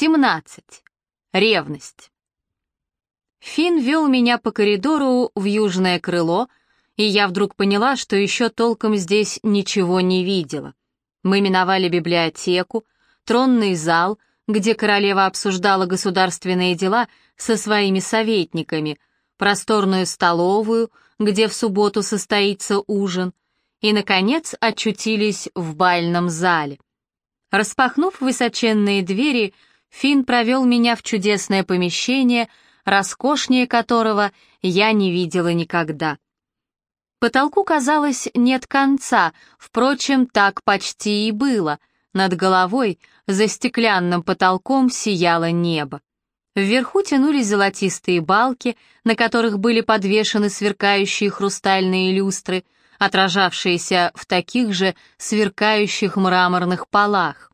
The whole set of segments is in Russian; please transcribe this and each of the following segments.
17. Ревность. Фин вел меня по коридору в южное крыло, и я вдруг поняла, что еще толком здесь ничего не видела. Мы миновали библиотеку, тронный зал, где королева обсуждала государственные дела со своими советниками, просторную столовую, где в субботу состоится ужин, и, наконец, очутились в бальном зале. Распахнув высоченные двери, Финн провел меня в чудесное помещение, роскошнее которого я не видела никогда. Потолку, казалось, нет конца, впрочем, так почти и было. Над головой, за стеклянным потолком, сияло небо. Вверху тянулись золотистые балки, на которых были подвешены сверкающие хрустальные люстры, отражавшиеся в таких же сверкающих мраморных полах.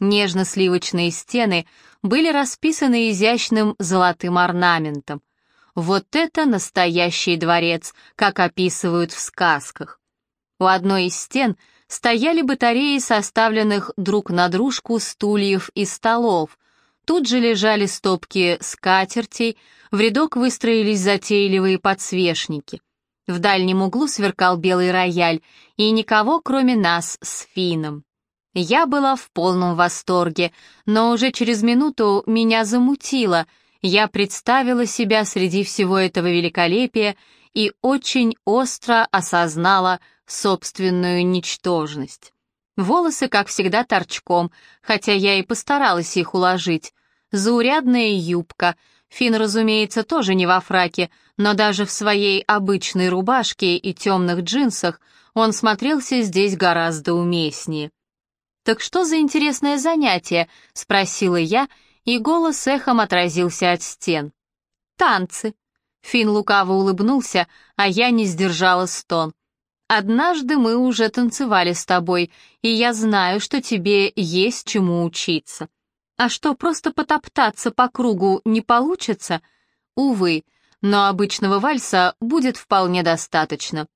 Нежно-сливочные стены были расписаны изящным золотым орнаментом. Вот это настоящий дворец, как описывают в сказках. У одной из стен стояли батареи составленных друг на дружку стульев и столов. Тут же лежали стопки скатертей, в рядок выстроились затейливые подсвечники. В дальнем углу сверкал белый рояль, и никого, кроме нас, с Фином. Я была в полном восторге, но уже через минуту меня замутило. Я представила себя среди всего этого великолепия и очень остро осознала собственную ничтожность. Волосы, как всегда, торчком, хотя я и постаралась их уложить. Заурядная юбка. Фин, разумеется, тоже не во фраке, но даже в своей обычной рубашке и темных джинсах он смотрелся здесь гораздо уместнее. «Так что за интересное занятие?» — спросила я, и голос эхом отразился от стен. «Танцы». Фин лукаво улыбнулся, а я не сдержала стон. «Однажды мы уже танцевали с тобой, и я знаю, что тебе есть чему учиться. А что, просто потоптаться по кругу не получится? Увы, но обычного вальса будет вполне достаточно».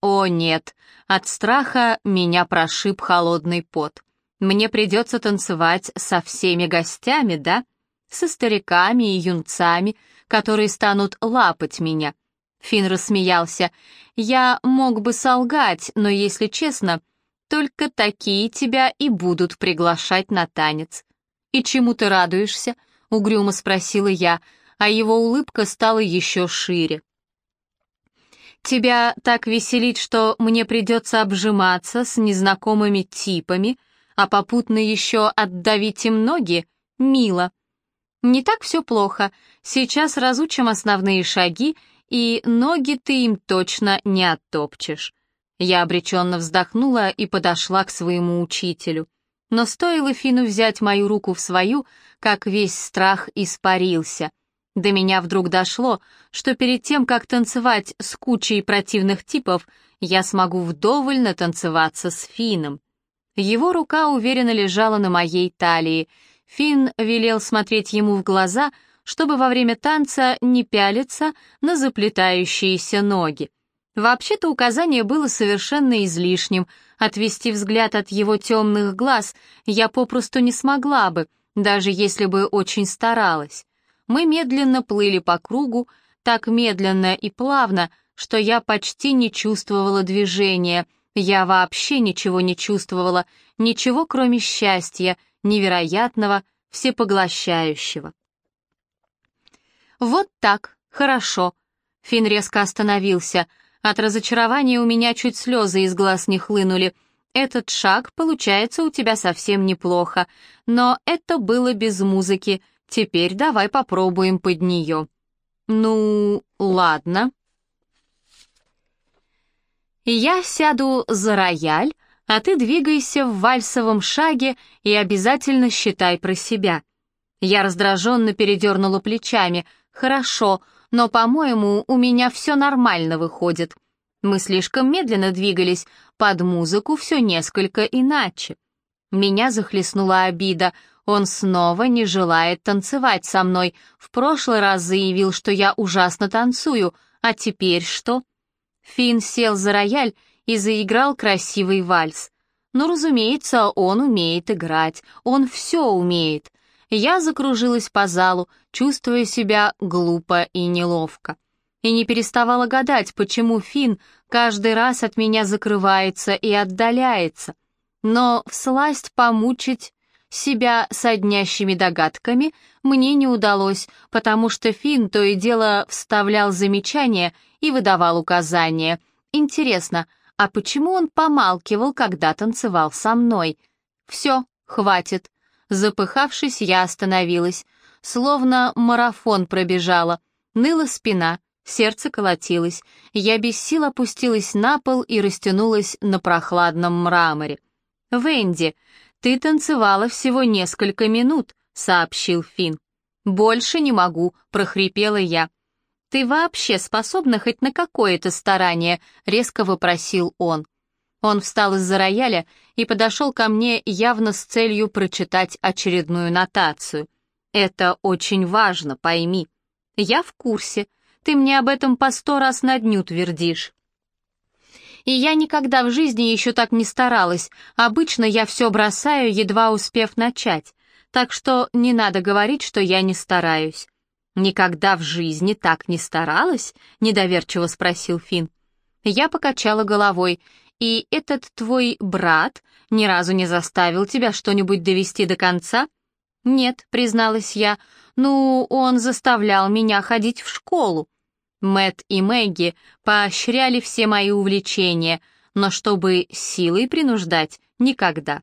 О нет, от страха меня прошиб холодный пот. Мне придется танцевать со всеми гостями, да? Со стариками и юнцами, которые станут лапать меня. Фин рассмеялся. Я мог бы солгать, но, если честно, только такие тебя и будут приглашать на танец. И чему ты радуешься? Угрюмо спросила я, а его улыбка стала еще шире. Тебя так веселит, что мне придется обжиматься с незнакомыми типами — а попутно еще отдавить им ноги? Мило. Не так все плохо. Сейчас разучим основные шаги, и ноги ты им точно не оттопчешь. Я обреченно вздохнула и подошла к своему учителю. Но стоило Фину взять мою руку в свою, как весь страх испарился. До меня вдруг дошло, что перед тем, как танцевать с кучей противных типов, я смогу вдоволь натанцеваться с Фином. Его рука уверенно лежала на моей талии. Финн велел смотреть ему в глаза, чтобы во время танца не пялиться на заплетающиеся ноги. Вообще-то указание было совершенно излишним. Отвести взгляд от его темных глаз я попросту не смогла бы, даже если бы очень старалась. Мы медленно плыли по кругу, так медленно и плавно, что я почти не чувствовала движения — я вообще ничего не чувствовала, ничего кроме счастья, невероятного, всепоглощающего. «Вот так, хорошо». Фин резко остановился. От разочарования у меня чуть слезы из глаз не хлынули. «Этот шаг получается у тебя совсем неплохо, но это было без музыки. Теперь давай попробуем под нее». «Ну, ладно». Я сяду за рояль, а ты двигайся в вальсовом шаге и обязательно считай про себя. Я раздраженно передернула плечами. Хорошо, но, по-моему, у меня все нормально выходит. Мы слишком медленно двигались, под музыку все несколько иначе. Меня захлестнула обида. Он снова не желает танцевать со мной. В прошлый раз заявил, что я ужасно танцую, а теперь что? Финн сел за рояль и заиграл красивый вальс. Но, разумеется, он умеет играть, он все умеет. Я закружилась по залу, чувствуя себя глупо и неловко. И не переставала гадать, почему Финн каждый раз от меня закрывается и отдаляется. Но всласть помучить себя соднящими догадками мне не удалось, потому что Финн то и дело вставлял замечания и выдавал указания. Интересно, а почему он помалкивал, когда танцевал со мной? Все, хватит. Запыхавшись, я остановилась. Словно марафон пробежала. Ныла спина, сердце колотилось. Я без сил опустилась на пол и растянулась на прохладном мраморе. «Венди, ты танцевала всего несколько минут», — сообщил Финн. «Больше не могу», — прохрипела я. «Ты вообще способна хоть на какое-то старание?» — резко вопросил он. Он встал из-за рояля и подошел ко мне явно с целью прочитать очередную нотацию. «Это очень важно, пойми. Я в курсе. Ты мне об этом по сто раз на дню твердишь. И я никогда в жизни еще так не старалась. Обычно я все бросаю, едва успев начать. Так что не надо говорить, что я не стараюсь. «Никогда в жизни так не старалась?» — недоверчиво спросил Финн. Я покачала головой. «И этот твой брат ни разу не заставил тебя что-нибудь довести до конца?» «Нет», — призналась я. «Ну, он заставлял меня ходить в школу». Мэт и Мэгги поощряли все мои увлечения, но чтобы силой принуждать — никогда.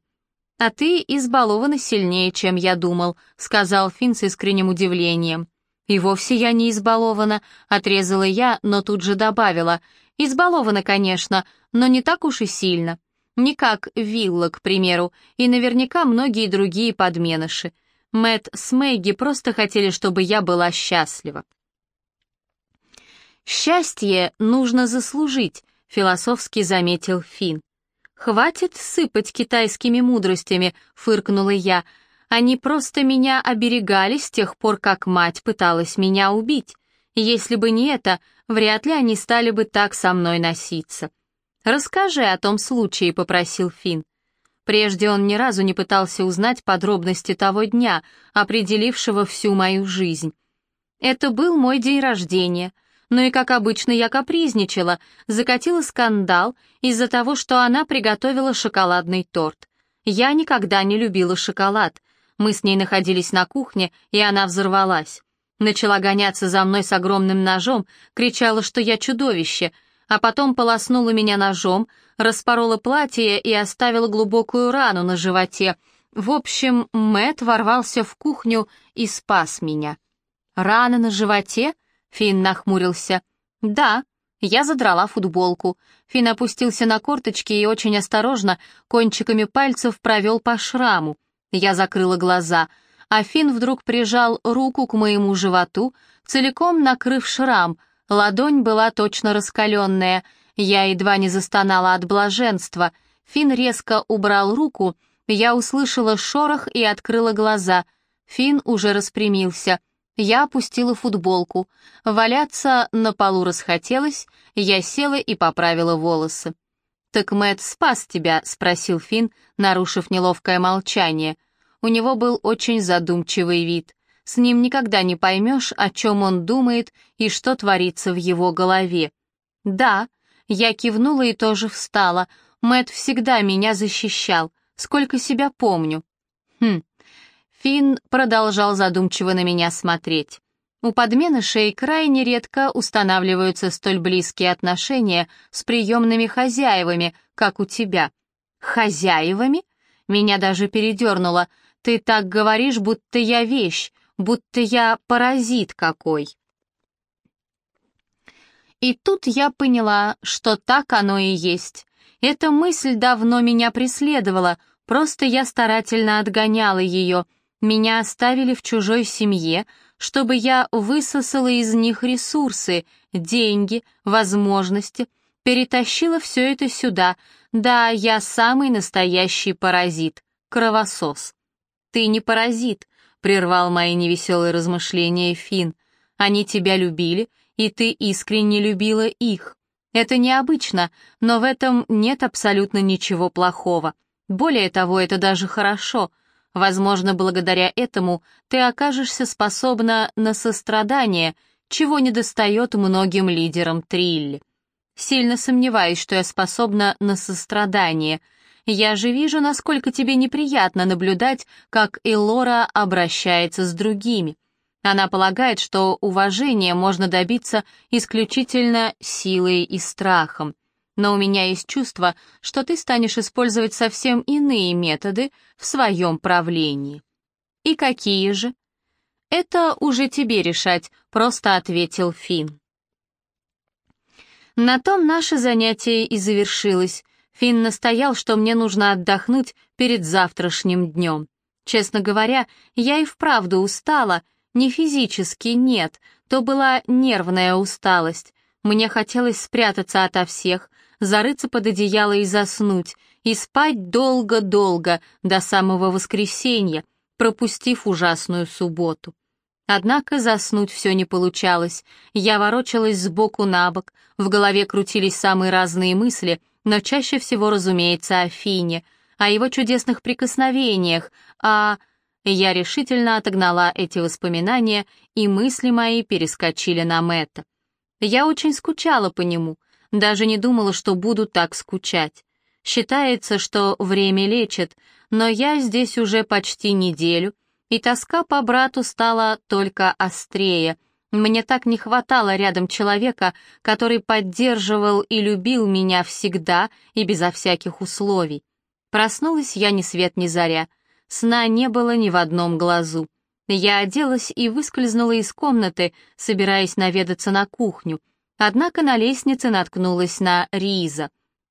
«А ты избалована сильнее, чем я думал», — сказал Финн с искренним удивлением. «И вовсе я не избалована», — отрезала я, но тут же добавила. «Избалована, конечно, но не так уж и сильно. Не как Вилла, к примеру, и наверняка многие другие подменыши. Мэт с Мэгги просто хотели, чтобы я была счастлива». «Счастье нужно заслужить», — философски заметил Финн. «Хватит сыпать китайскими мудростями», — фыркнула я, — они просто меня оберегали с тех пор, как мать пыталась меня убить. Если бы не это, вряд ли они стали бы так со мной носиться. «Расскажи о том случае», — попросил Финн. Прежде он ни разу не пытался узнать подробности того дня, определившего всю мою жизнь. Это был мой день рождения, но и, как обычно, я капризничала, закатила скандал из-за того, что она приготовила шоколадный торт. Я никогда не любила шоколад, мы с ней находились на кухне, и она взорвалась. Начала гоняться за мной с огромным ножом, кричала, что я чудовище, а потом полоснула меня ножом, распорола платье и оставила глубокую рану на животе. В общем, Мэт ворвался в кухню и спас меня. «Рана на животе?» — Финн нахмурился. «Да». Я задрала футболку. Финн опустился на корточки и очень осторожно кончиками пальцев провел по шраму. Я закрыла глаза, а Финн вдруг прижал руку к моему животу, целиком накрыв шрам. Ладонь была точно раскаленная. Я едва не застонала от блаженства. Финн резко убрал руку, я услышала шорох и открыла глаза. Финн уже распрямился. Я опустила футболку. Валяться на полу расхотелось, я села и поправила волосы. «Так Мэтт спас тебя?» — спросил Финн, нарушив неловкое молчание. У него был очень задумчивый вид. С ним никогда не поймешь, о чем он думает и что творится в его голове. «Да», — я кивнула и тоже встала. Мэтт всегда меня защищал, сколько себя помню. «Хм». Финн продолжал задумчиво на меня смотреть. У подменышей крайне редко устанавливаются столь близкие отношения с приемными хозяевами, как у тебя. Хозяевами? Меня даже передернуло. Ты так говоришь, будто я вещь, будто я паразит какой. И тут я поняла, что так оно и есть. Эта мысль давно меня преследовала, просто я старательно отгоняла ее. Меня оставили в чужой семье, чтобы я высосала из них ресурсы, деньги, возможности, перетащила все это сюда. Да, я самый настоящий паразит, кровосос. «Ты не паразит», — прервал мои невеселые размышления Фин. «Они тебя любили, и ты искренне любила их. Это необычно, но в этом нет абсолютно ничего плохого. Более того, это даже хорошо. Возможно, благодаря этому ты окажешься способна на сострадание, чего недостает многим лидерам Трилли. Сильно сомневаюсь, что я способна на сострадание. Я же вижу, насколько тебе неприятно наблюдать, как Элора обращается с другими. Она полагает, что уважение можно добиться исключительно силой и страхом. Но у меня есть чувство, что ты станешь использовать совсем иные методы в своем правлении. И какие же? Это уже тебе решать, просто ответил Финн. На том наше занятие и завершилось. Финн настоял, что мне нужно отдохнуть перед завтрашним днем. Честно говоря, я и вправду устала, не физически, нет, то была нервная усталость. Мне хотелось спрятаться ото всех, зарыться под одеяло и заснуть, и спать долго-долго, до самого воскресенья, пропустив ужасную субботу. Однако заснуть все не получалось. Я ворочалась сбоку на бок, в голове крутились самые разные мысли, но чаще всего, разумеется, о Фине, о его чудесных прикосновениях, а... Я решительно отогнала эти воспоминания, и мысли мои перескочили на Мэтта. Я очень скучала по нему, даже не думала, что буду так скучать. Считается, что время лечит, но я здесь уже почти неделю — и тоска по брату стала только острее. Мне так не хватало рядом человека, который поддерживал и любил меня всегда и безо всяких условий. Проснулась я ни свет ни заря. Сна не было ни в одном глазу. Я оделась и выскользнула из комнаты, собираясь наведаться на кухню. Однако на лестнице наткнулась на Риза.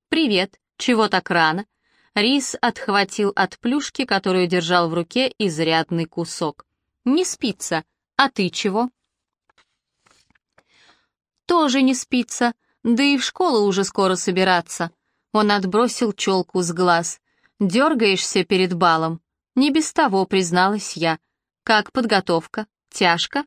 «Привет, чего так рано?» Рис отхватил от плюшки, которую держал в руке, изрядный кусок. «Не спится. А ты чего?» «Тоже не спится. Да и в школу уже скоро собираться». Он отбросил челку с глаз. «Дергаешься перед балом?» «Не без того», — призналась я. «Как подготовка? Тяжко?»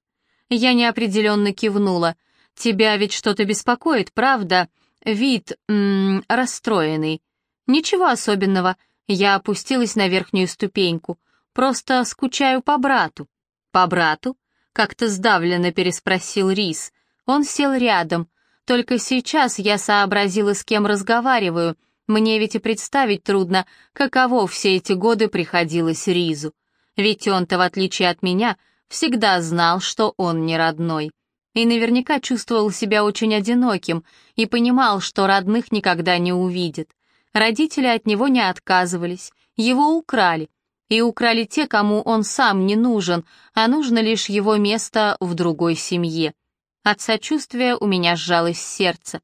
Я неопределенно кивнула. «Тебя ведь что-то беспокоит, правда? Вид, м расстроенный. «Ничего особенного. Я опустилась на верхнюю ступеньку. Просто скучаю по брату». «По брату?» — как-то сдавленно переспросил Рис. Он сел рядом. Только сейчас я сообразила, с кем разговариваю. Мне ведь и представить трудно, каково все эти годы приходилось Ризу. Ведь он-то, в отличие от меня, всегда знал, что он не родной. И наверняка чувствовал себя очень одиноким и понимал, что родных никогда не увидит. Родители от него не отказывались, его украли. И украли те, кому он сам не нужен, а нужно лишь его место в другой семье. От сочувствия у меня сжалось сердце.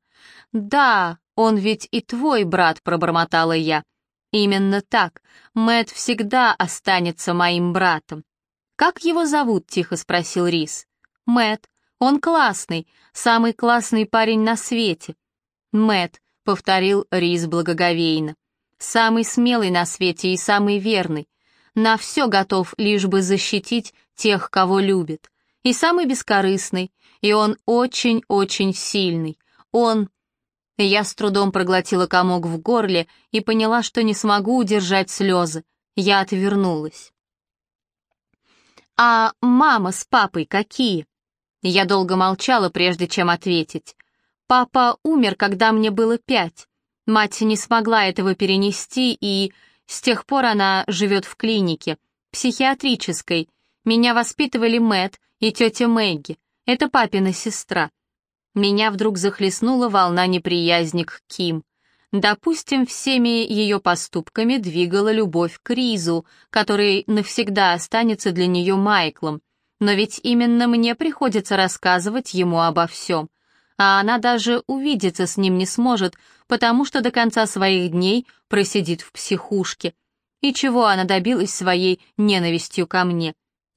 «Да, он ведь и твой брат», — пробормотала я. «Именно так. Мэт всегда останется моим братом». «Как его зовут?» — тихо спросил Рис. Мэт. Он классный, самый классный парень на свете». Мэт повторил Рис благоговейно. «Самый смелый на свете и самый верный. На все готов, лишь бы защитить тех, кого любит. И самый бескорыстный, и он очень-очень сильный. Он...» Я с трудом проглотила комок в горле и поняла, что не смогу удержать слезы. Я отвернулась. «А мама с папой какие?» Я долго молчала, прежде чем ответить. Папа умер, когда мне было пять. Мать не смогла этого перенести, и с тех пор она живет в клинике, психиатрической. Меня воспитывали Мэт и тетя Мэгги. Это папина сестра. Меня вдруг захлестнула волна неприязни к Ким. Допустим, всеми ее поступками двигала любовь к Ризу, который навсегда останется для нее Майклом. Но ведь именно мне приходится рассказывать ему обо всем а она даже увидеться с ним не сможет, потому что до конца своих дней просидит в психушке. И чего она добилась своей ненавистью ко мне?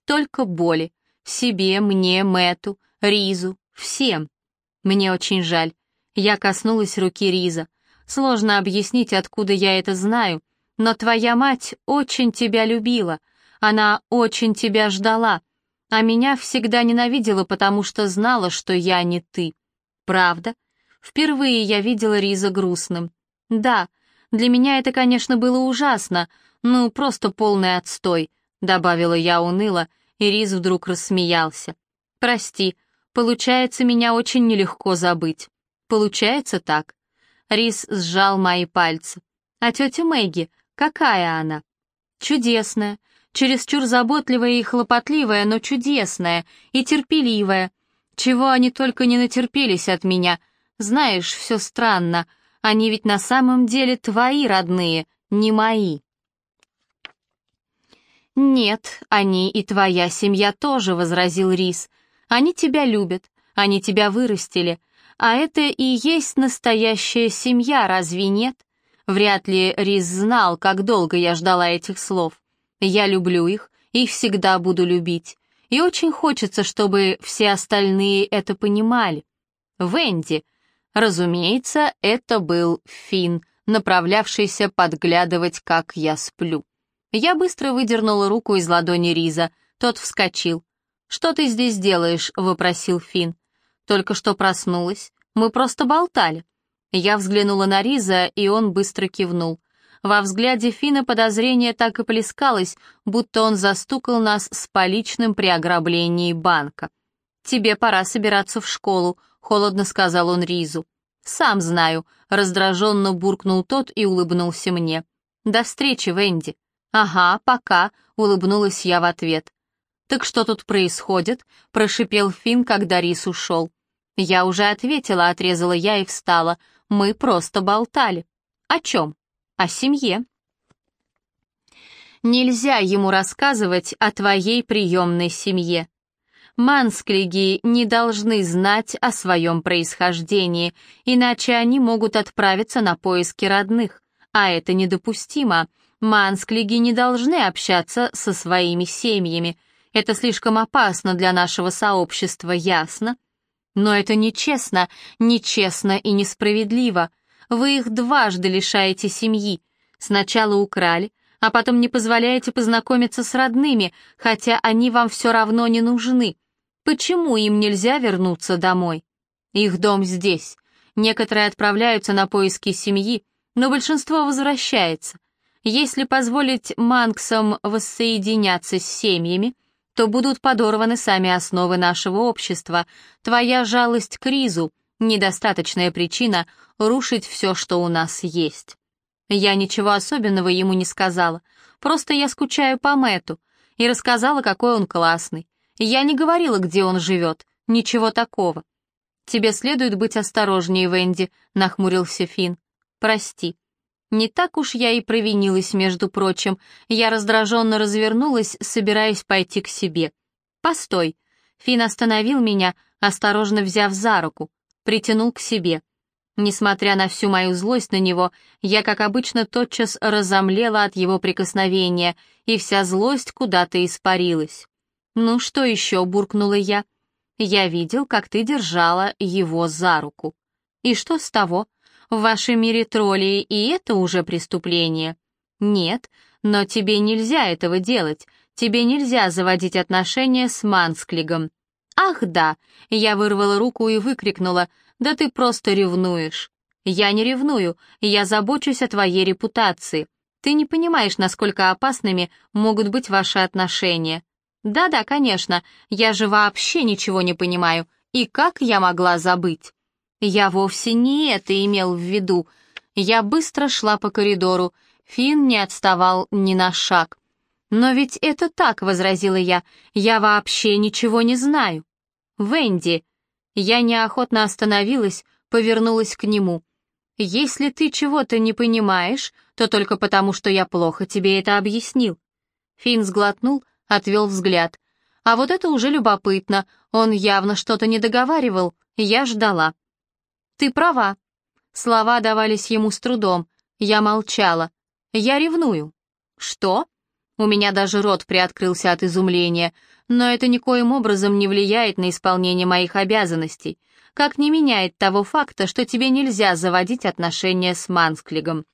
Только боли. Себе, мне, Мэту, Ризу, всем. Мне очень жаль. Я коснулась руки Риза. Сложно объяснить, откуда я это знаю, но твоя мать очень тебя любила. Она очень тебя ждала, а меня всегда ненавидела, потому что знала, что я не ты. Правда? Впервые я видела Риза грустным. Да, для меня это, конечно, было ужасно, ну, просто полный отстой. — добавила я уныло, и Риз вдруг рассмеялся. «Прости, получается меня очень нелегко забыть. Получается так». Рис сжал мои пальцы. «А тетя Мэгги, какая она?» «Чудесная, чересчур заботливая и хлопотливая, но чудесная и терпеливая. Чего они только не натерпелись от меня. Знаешь, все странно, они ведь на самом деле твои родные, не мои». «Нет, они и твоя семья тоже», — возразил Рис. «Они тебя любят, они тебя вырастили, а это и есть настоящая семья, разве нет?» Вряд ли Рис знал, как долго я ждала этих слов. Я люблю их и всегда буду любить. И очень хочется, чтобы все остальные это понимали. Венди. Разумеется, это был Финн, направлявшийся подглядывать, как я сплю. Я быстро выдернула руку из ладони Риза. Тот вскочил. «Что ты здесь делаешь?» — вопросил Финн. «Только что проснулась. Мы просто болтали». Я взглянула на Риза, и он быстро кивнул. Во взгляде Фина подозрение так и плескалось, будто он застукал нас с поличным при ограблении банка. «Тебе пора собираться в школу», — холодно сказал он Ризу. «Сам знаю», — раздраженно буркнул тот и улыбнулся мне. «До встречи, Венди». «Ага, пока», — улыбнулась я в ответ. «Так что тут происходит?» — прошипел Финн, когда Рис ушел. «Я уже ответила», — отрезала я и встала. «Мы просто болтали». «О чем?» «О семье». «Нельзя ему рассказывать о твоей приемной семье. Мансклиги не должны знать о своем происхождении, иначе они могут отправиться на поиски родных, а это недопустимо. Мансклиги не должны общаться со своими семьями. Это слишком опасно для нашего сообщества, ясно? Но это нечестно, нечестно и несправедливо. Вы их дважды лишаете семьи. Сначала украли, а потом не позволяете познакомиться с родными, хотя они вам все равно не нужны. Почему им нельзя вернуться домой? Их дом здесь. Некоторые отправляются на поиски семьи, но большинство возвращается. Если позволить манксам воссоединяться с семьями, то будут подорваны сами основы нашего общества. Твоя жалость к Ризу — недостаточная причина рушить все, что у нас есть. Я ничего особенного ему не сказала, просто я скучаю по Мэту и рассказала, какой он классный. Я не говорила, где он живет, ничего такого. «Тебе следует быть осторожнее, Венди», — нахмурился Финн. «Прости». Не так уж я и провинилась, между прочим. Я раздраженно развернулась, собираясь пойти к себе. «Постой!» Фин остановил меня, осторожно взяв за руку, притянул к себе. Несмотря на всю мою злость на него, я, как обычно, тотчас разомлела от его прикосновения, и вся злость куда-то испарилась. «Ну что еще?» — буркнула я. «Я видел, как ты держала его за руку». «И что с того?» В вашем мире тролли и это уже преступление. Нет, но тебе нельзя этого делать. Тебе нельзя заводить отношения с Мансклигом. Ах да, я вырвала руку и выкрикнула, да ты просто ревнуешь. Я не ревную, я забочусь о твоей репутации. Ты не понимаешь, насколько опасными могут быть ваши отношения. Да-да, конечно, я же вообще ничего не понимаю. И как я могла забыть? Я вовсе не это имел в виду. Я быстро шла по коридору. Финн не отставал ни на шаг. «Но ведь это так», — возразила я. «Я вообще ничего не знаю». «Венди». Я неохотно остановилась, повернулась к нему. «Если ты чего-то не понимаешь, то только потому, что я плохо тебе это объяснил». Финн сглотнул, отвел взгляд. А вот это уже любопытно. Он явно что-то не договаривал. Я ждала. «Ты права». Слова давались ему с трудом. Я молчала. «Я ревную». «Что?» У меня даже рот приоткрылся от изумления, но это никоим образом не влияет на исполнение моих обязанностей, как не меняет того факта, что тебе нельзя заводить отношения с Мансклигом.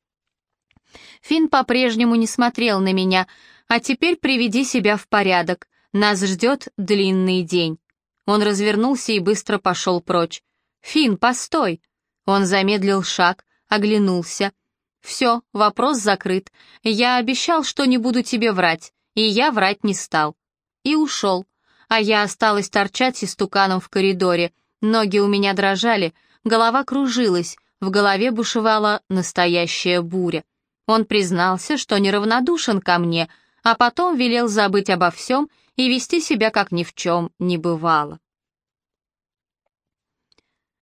Финн по-прежнему не смотрел на меня, а теперь приведи себя в порядок, нас ждет длинный день. Он развернулся и быстро пошел прочь. «Фин, постой!» Он замедлил шаг, оглянулся. «Все, вопрос закрыт. Я обещал, что не буду тебе врать. и я врать не стал. И ушел. А я осталась торчать истуканом в коридоре. Ноги у меня дрожали, голова кружилась, в голове бушевала настоящая буря. Он признался, что неравнодушен ко мне, а потом велел забыть обо всем и вести себя, как ни в чем не бывало.